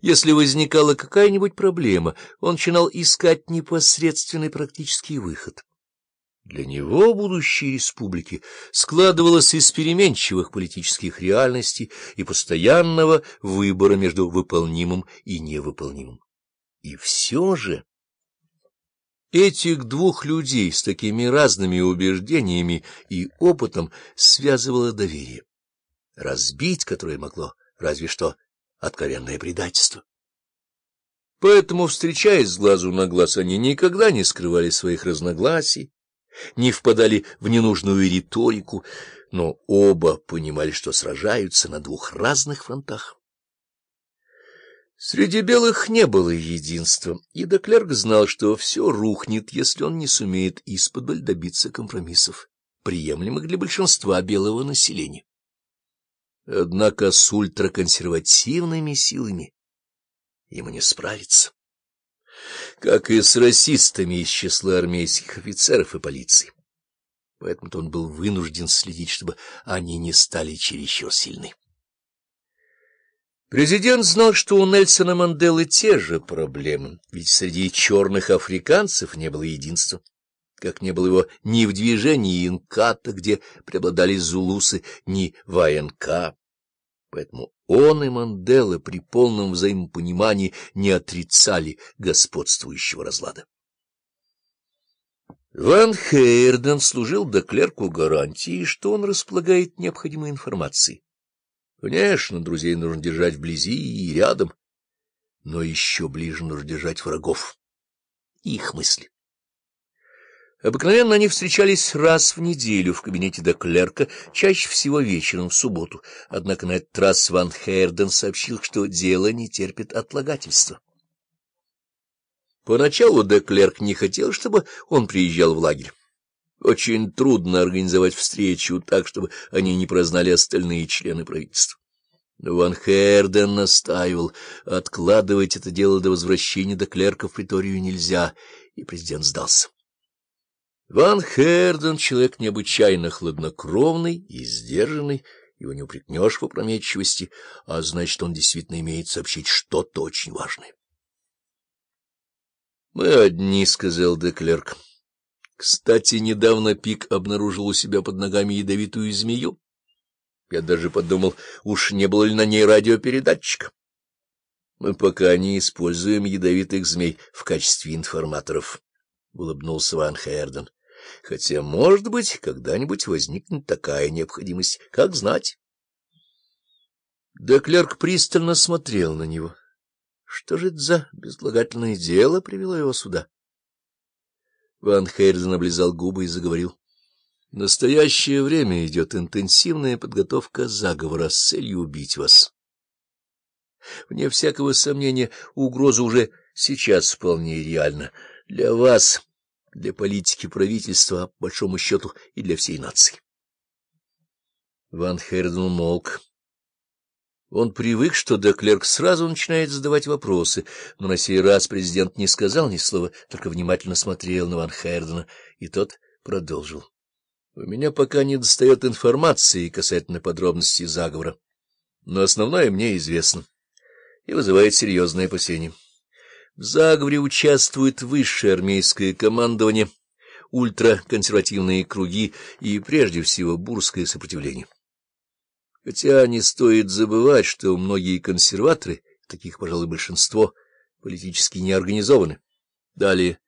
Если возникала какая-нибудь проблема, он начинал искать непосредственный практический выход. Для него будущее республики складывалось из переменчивых политических реальностей и постоянного выбора между выполнимым и невыполнимым. И все же этих двух людей с такими разными убеждениями и опытом связывало доверие, разбить которое могло разве что откровенное предательство. Поэтому, встречаясь с глазу на глаз, они никогда не скрывали своих разногласий, не впадали в ненужную риторику, но оба понимали, что сражаются на двух разных фронтах. Среди белых не было единства, и Деклерк знал, что все рухнет, если он не сумеет исподволь добиться компромиссов, приемлемых для большинства белого населения. Однако с ультраконсервативными силами ему не справиться как и с расистами из числа армейских офицеров и полиции. Поэтому-то он был вынужден следить, чтобы они не стали чересчур сильны. Президент знал, что у Нельсона Манделы те же проблемы, ведь среди черных африканцев не было единства, как не было его ни в движении Инката, где преобладали зулусы, ни в. Поэтому он и Мандела при полном взаимопонимании не отрицали господствующего разлада. Ван Хейрден служил Деклерку гарантии, что он располагает необходимой информацией. Конечно, друзей нужно держать вблизи и рядом, но еще ближе нужно держать врагов, их мысли. Обыкновенно они встречались раз в неделю в кабинете Деклерка, чаще всего вечером в субботу. Однако на этот раз Ван Хейрден сообщил, что дело не терпит отлагательства. Поначалу Деклерк не хотел, чтобы он приезжал в лагерь. Очень трудно организовать встречу так, чтобы они не прознали остальные члены правительства. Но Ван Херден настаивал, откладывать это дело до возвращения Деклерка в приторию нельзя, и президент сдался. Ван Херден — человек необычайно хладнокровный и сдержанный, его не упрекнешь в опрометчивости, а значит, он действительно имеет сообщить что-то очень важное. — Мы одни, — сказал Деклерк. Кстати, недавно Пик обнаружил у себя под ногами ядовитую змею. Я даже подумал, уж не было ли на ней радиопередатчика. Мы пока не используем ядовитых змей в качестве информаторов, — улыбнулся Ван Херден. Хотя, может быть, когда-нибудь возникнет такая необходимость, как знать. Деклерк пристально смотрел на него. Что же это за безлагательное дело привело его сюда? Ван Хейрден облизал губы и заговорил. В настоящее время идет интенсивная подготовка заговора с целью убить вас. Вне всякого сомнения, угроза уже сейчас вполне реальна. Для вас для политики правительства, по большому счету и для всей нации. Ван Херден молк. Он привык, что Деклерк сразу начинает задавать вопросы, но на сей раз президент не сказал ни слова, только внимательно смотрел на Ван Хердена, и тот продолжил. — У меня пока не достает информации касательно подробностей заговора, но основное мне известно и вызывает серьезные опасения. В заговоре участвует высшее армейское командование, ультраконсервативные круги и, прежде всего, бурское сопротивление. Хотя не стоит забывать, что многие консерваторы, таких, пожалуй, большинство, политически не организованы. Далее